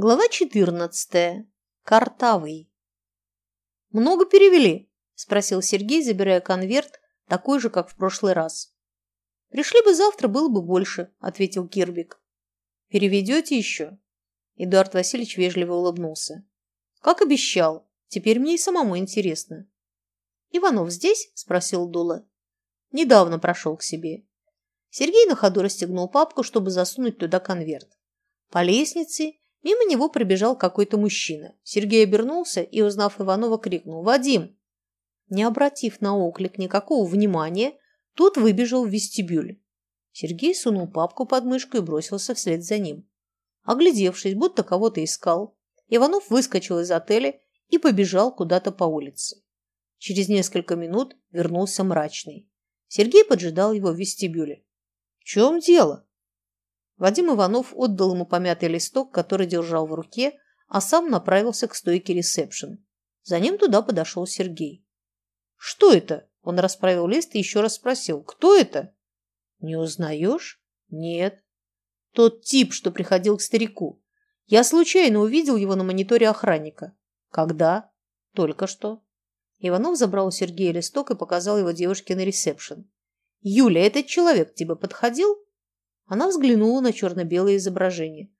Глава 14. Картавый. «Много перевели?» – спросил Сергей, забирая конверт, такой же, как в прошлый раз. «Пришли бы завтра, было бы больше», – ответил Кирбик. «Переведете еще?» Эдуард Васильевич вежливо улыбнулся. «Как обещал. Теперь мне и самому интересно». «Иванов здесь?» – спросил Дула. «Недавно прошел к себе». Сергей на ходу расстегнул папку, чтобы засунуть туда конверт. По лестнице Мимо него пробежал какой-то мужчина. Сергей обернулся и, узнав Иванова, крикнул «Вадим!». Не обратив на оклик никакого внимания, тот выбежал в вестибюль. Сергей сунул папку под мышку и бросился вслед за ним. Оглядевшись, будто кого-то искал, Иванов выскочил из отеля и побежал куда-то по улице. Через несколько минут вернулся мрачный. Сергей поджидал его в вестибюле. «В чем дело?» Вадим Иванов отдал ему помятый листок, который держал в руке, а сам направился к стойке ресепшн. За ним туда подошел Сергей. «Что это?» Он расправил лист и еще раз спросил. «Кто это?» «Не узнаешь?» «Нет». «Тот тип, что приходил к старику. Я случайно увидел его на мониторе охранника». «Когда?» «Только что». Иванов забрал у Сергея листок и показал его девушке на ресепшн. «Юля, этот человек тебе подходил?» Она взглянула на черно-белое изображение.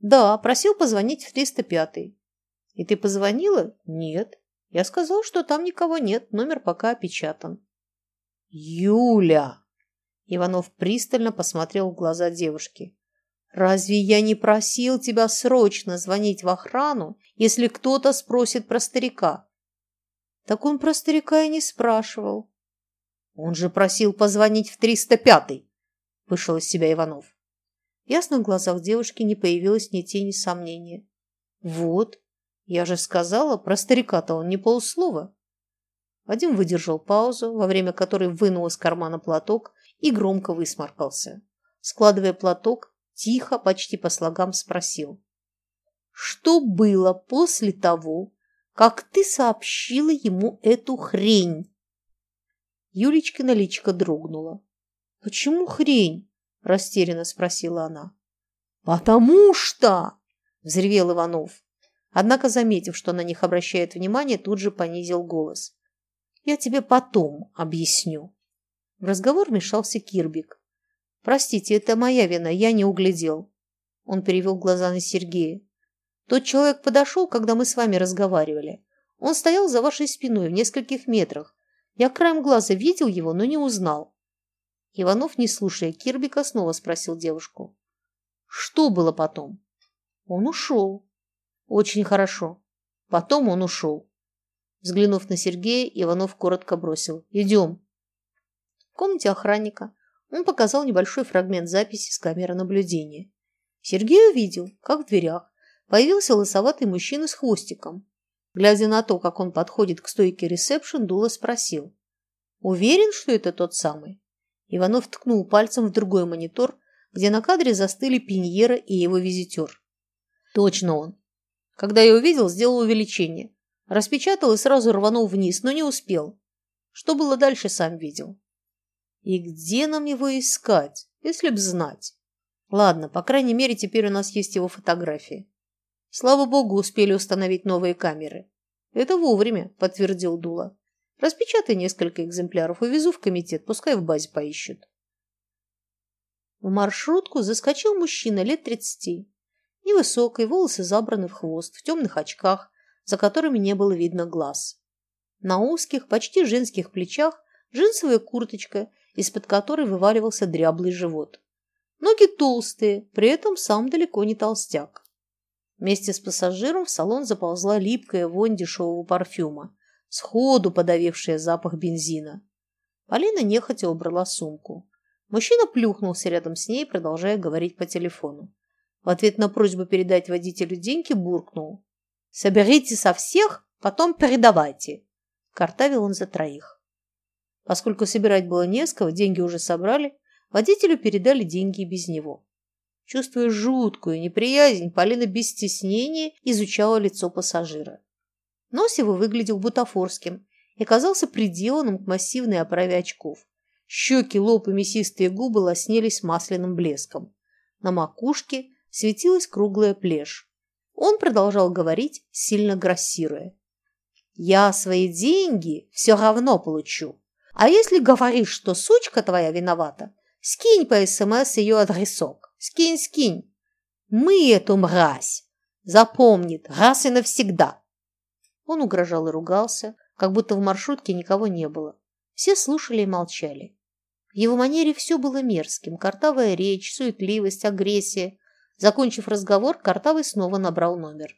«Да, просил позвонить в 305-й». «И ты позвонила?» «Нет». Я сказал, что там никого нет, номер пока опечатан. «Юля!» Иванов пристально посмотрел в глаза девушки. «Разве я не просил тебя срочно звонить в охрану, если кто-то спросит про старика?» «Так он про старика и не спрашивал». «Он же просил позвонить в 305-й!» Вышел из себя Иванов. В ясных глазах девушки не появилось ни тени сомнения. «Вот, я же сказала, про старика-то он не полслова». Вадим выдержал паузу, во время которой вынул из кармана платок и громко высморкался. Складывая платок, тихо, почти по слогам спросил. «Что было после того, как ты сообщила ему эту хрень?» Юлечкина личико дрогнула. «Почему хрень?» – растерянно спросила она. «Потому что!» – взревел Иванов. Однако, заметив, что на них обращает внимание, тут же понизил голос. «Я тебе потом объясню». В разговор вмешался Кирбик. «Простите, это моя вина, я не углядел». Он перевел глаза на Сергея. «Тот человек подошел, когда мы с вами разговаривали. Он стоял за вашей спиной в нескольких метрах. Я краем глаза видел его, но не узнал. Иванов, не слушая Кирбика, снова спросил девушку. Что было потом? Он ушел. Очень хорошо. Потом он ушел. Взглянув на Сергея, Иванов коротко бросил. Идем. В комнате охранника он показал небольшой фрагмент записи с камеры наблюдения. Сергей увидел, как в дверях появился лысоватый мужчина с хвостиком. Глядя на то, как он подходит к стойке ресепшн, Дула спросил. «Уверен, что это тот самый?» Иванов ткнул пальцем в другой монитор, где на кадре застыли Пиньера и его визитер. Точно он. Когда я увидел, сделал увеличение. Распечатал и сразу рванул вниз, но не успел. Что было дальше, сам видел. И где нам его искать, если б знать? Ладно, по крайней мере, теперь у нас есть его фотографии. Слава богу, успели установить новые камеры. Это вовремя, подтвердил Дула. Распечатай несколько экземпляров, увезу в комитет, пускай в базе поищут. В маршрутку заскочил мужчина лет тридцати. Невысокий, волосы забраны в хвост, в темных очках, за которыми не было видно глаз. На узких, почти женских плечах джинсовая курточка, из-под которой вываливался дряблый живот. Ноги толстые, при этом сам далеко не толстяк. Вместе с пассажиром в салон заползла липкая вонь дешевого парфюма, сходу подавившая запах бензина. Полина нехотя убрала сумку. Мужчина плюхнулся рядом с ней, продолжая говорить по телефону. В ответ на просьбу передать водителю деньги буркнул. «Соберите со всех, потом передавайте». Картавил он за троих. Поскольку собирать было не с кого, деньги уже собрали, водителю передали деньги и без него. Чувствуя жуткую неприязнь, Полина без стеснения изучала лицо пассажира. Нос его выглядел бутафорским и казался приделанным к массивной оправе очков. Щеки, лоб и мясистые губы лоснились масляным блеском. На макушке светилась круглая плешь. Он продолжал говорить, сильно грассируя. «Я свои деньги все равно получу. А если говоришь, что сучка твоя виновата, скинь по СМС ее адресок. Скинь, скинь. Мы эту мразь запомнит раз и навсегда». Он угрожал и ругался, как будто в маршрутке никого не было. Все слушали и молчали. В его манере все было мерзким. Картавая речь, суетливость, агрессия. Закончив разговор, Картавый снова набрал номер.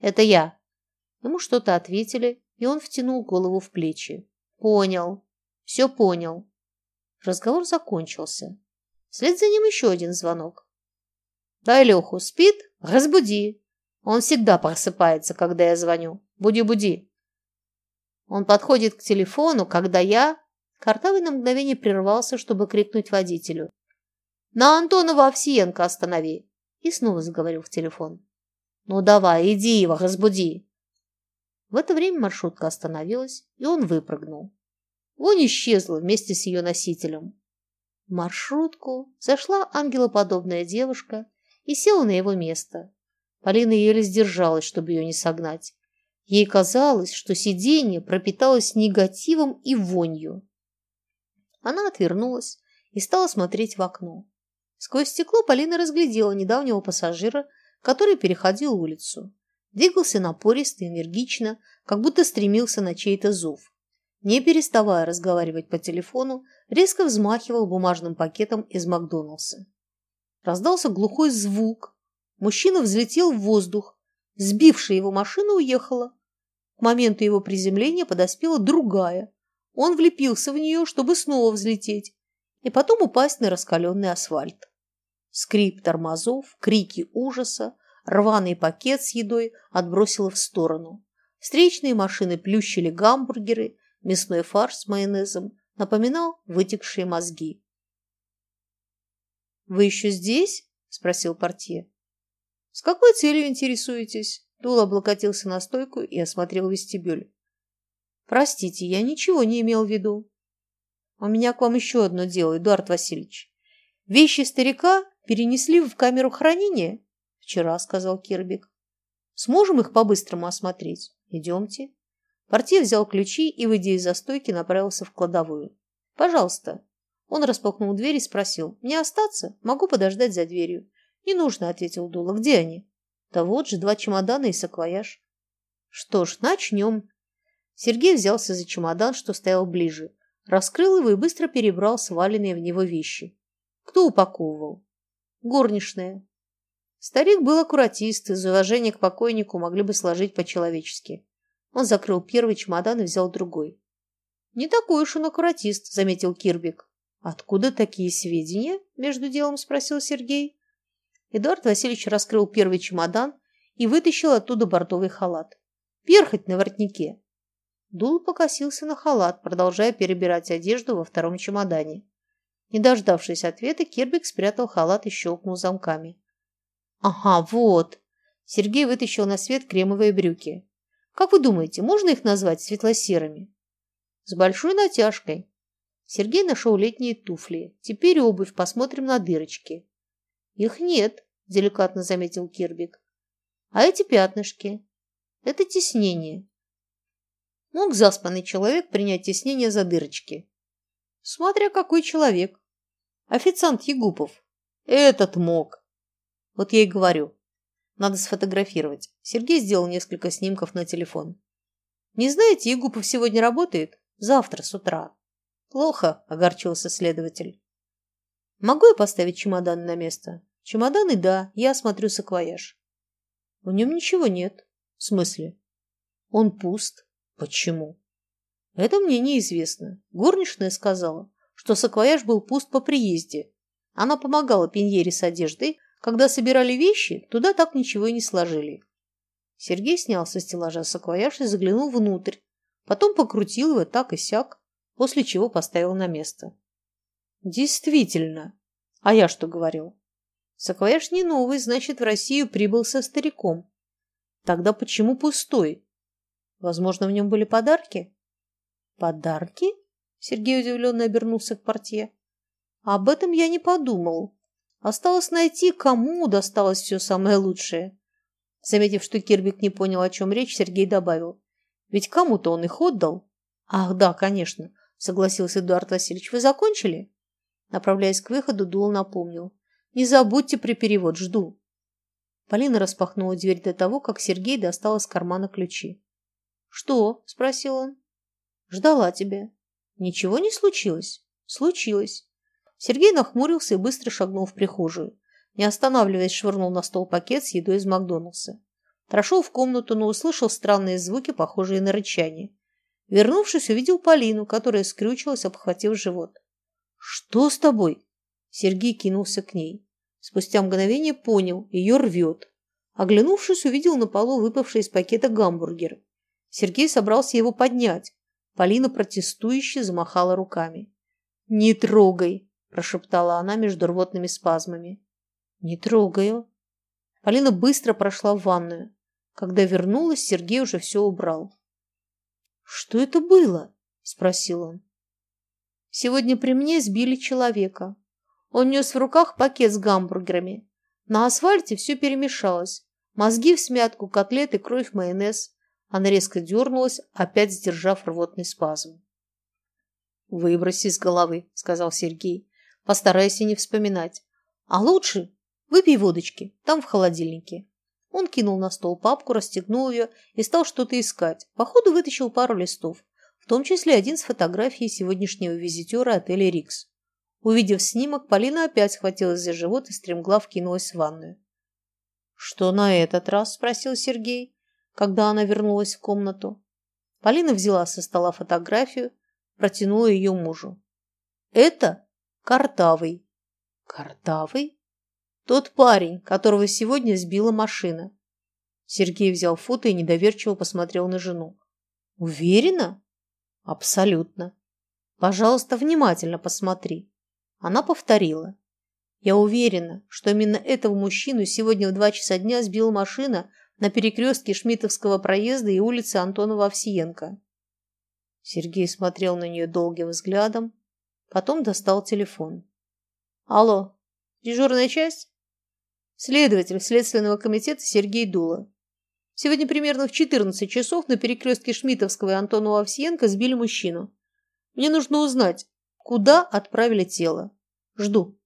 «Это я». Ему что-то ответили, и он втянул голову в плечи. «Понял. Все понял». Разговор закончился. Вслед за ним еще один звонок. «Дай Леху, спит? Разбуди. Он всегда просыпается, когда я звоню. Буди-буди». Он подходит к телефону, когда я Картавый на мгновение прервался, чтобы крикнуть водителю. «На Антонова Овсиенко останови!» И снова заговорил в телефон. «Ну давай, иди его, разбуди!» В это время маршрутка остановилась, и он выпрыгнул. Вонь исчезла вместе с ее носителем. В маршрутку зашла ангелоподобная девушка и села на его место. Полина еле сдержалась, чтобы ее не согнать. Ей казалось, что сиденье пропиталось негативом и вонью. Она отвернулась и стала смотреть в окно. Сквозь стекло Полина разглядела недавнего пассажира, который переходил улицу. Двигался напористо, энергично, как будто стремился на чей-то зов. Не переставая разговаривать по телефону, резко взмахивал бумажным пакетом из Макдоналдса. Раздался глухой звук. Мужчина взлетел в воздух. Сбившая его машина уехала. К моменту его приземления подоспела другая, он влепился в нее, чтобы снова взлететь, и потом упасть на раскаленный асфальт. Скрип тормозов, крики ужаса, рваный пакет с едой отбросило в сторону. Встречные машины плющили гамбургеры, мясной фарш с майонезом напоминал вытекшие мозги. «Вы еще здесь?» – спросил портье. «С какой целью интересуетесь?» Дул облокотился на стойку и осмотрел вестибюль. Простите, я ничего не имел в виду. У меня к вам еще одно дело, Эдуард Васильевич. Вещи старика перенесли в камеру хранения? Вчера, сказал Кирбик. Сможем их по-быстрому осмотреть? Идемте. Портье взял ключи и, выйдя из застойки, направился в кладовую. Пожалуйста. Он распахнул дверь и спросил. Мне остаться? Могу подождать за дверью. Не нужно, ответил Дула. Где они? Да вот же, два чемодана и саквояж. Что ж, начнем. Сергей взялся за чемодан, что стоял ближе, раскрыл его и быстро перебрал сваленные в него вещи. Кто упаковывал? Горничная. Старик был аккуратист, из уважения к покойнику могли бы сложить по-человечески. Он закрыл первый чемодан и взял другой. «Не такой уж он аккуратист», — заметил Кирбик. «Откуда такие сведения?» — между делом спросил Сергей. Эдуард Васильевич раскрыл первый чемодан и вытащил оттуда бордовый халат. «Перхоть на воротнике. Дул покосился на халат, продолжая перебирать одежду во втором чемодане. Не дождавшись ответа, Кирбик спрятал халат и щелкнул замками. «Ага, вот!» Сергей вытащил на свет кремовые брюки. «Как вы думаете, можно их назвать светло-серыми?» «С большой натяжкой». Сергей нашел летние туфли. «Теперь обувь, посмотрим на дырочки». «Их нет», – деликатно заметил Кирбик. «А эти пятнышки?» «Это теснение. Мог заспанный человек принять теснение за дырочки? Смотря какой человек. Официант Егупов. Этот мог. Вот я и говорю. Надо сфотографировать. Сергей сделал несколько снимков на телефон. Не знаете, Егупов сегодня работает? Завтра с утра. Плохо, огорчился следователь. Могу я поставить чемодан на место? Чемоданы, да, я осмотрю саквояж. В нем ничего нет. В смысле? Он пуст. Почему? Это мне неизвестно. Горничная сказала, что саквояж был пуст по приезде. Она помогала Пеньере с одеждой. Когда собирали вещи, туда так ничего и не сложили. Сергей снял со стеллажа саквояж и заглянул внутрь. Потом покрутил его так и сяк, после чего поставил на место. Действительно. А я что говорил? Саквояж не новый, значит, в Россию прибыл со стариком. Тогда почему пустой? Возможно, в нем были подарки? Подарки? Сергей удивленно обернулся к портье. Об этом я не подумал. Осталось найти, кому досталось все самое лучшее. Заметив, что Кирбик не понял, о чем речь, Сергей добавил. Ведь кому-то он их отдал. Ах, да, конечно, согласился Эдуард Васильевич. Вы закончили? Направляясь к выходу, Дул напомнил. Не забудьте при перевод, жду. Полина распахнула дверь до того, как Сергей достал из кармана ключи. «Что?» – спросил он. «Ждала тебя». «Ничего не случилось?» «Случилось». Сергей нахмурился и быстро шагнул в прихожую. Не останавливаясь, швырнул на стол пакет с едой из Макдоналдса. Прошел в комнату, но услышал странные звуки, похожие на рычание. Вернувшись, увидел Полину, которая скрючилась, обхватив живот. «Что с тобой?» Сергей кинулся к ней. Спустя мгновение понял, ее рвет. Оглянувшись, увидел на полу выпавший из пакета гамбургер. Сергей собрался его поднять. Полина протестующе замахала руками. «Не трогай!» – прошептала она между рвотными спазмами. «Не трогаю». Полина быстро прошла в ванную. Когда вернулась, Сергей уже все убрал. «Что это было?» – спросил он. «Сегодня при мне сбили человека. Он нес в руках пакет с гамбургерами. На асфальте все перемешалось. Мозги в смятку, котлеты, кровь, майонез. Она резко дернулась, опять сдержав рвотный спазм. «Выброси из головы», — сказал Сергей. «Постарайся не вспоминать. А лучше выпей водочки, там в холодильнике». Он кинул на стол папку, расстегнул ее и стал что-то искать. Походу вытащил пару листов, в том числе один с фотографией сегодняшнего визитера отеля «Рикс». Увидев снимок, Полина опять схватилась за живот и стремглав кинулась в ванную. «Что на этот раз?» – спросил Сергей когда она вернулась в комнату. Полина взяла со стола фотографию, протянула ее мужу. «Это Картавый». «Картавый?» «Тот парень, которого сегодня сбила машина». Сергей взял фото и недоверчиво посмотрел на жену. «Уверена?» «Абсолютно. Пожалуйста, внимательно посмотри». Она повторила. «Я уверена, что именно этого мужчину сегодня в два часа дня сбила машина, на перекрестке Шмитовского проезда и улицы Антонова-Овсиенко. Сергей смотрел на нее долгим взглядом, потом достал телефон. «Алло, дежурная часть?» «Следователь Следственного комитета Сергей Дула. Сегодня примерно в 14 часов на перекрестке Шмитовского и Антонова-Овсиенко сбили мужчину. Мне нужно узнать, куда отправили тело. Жду».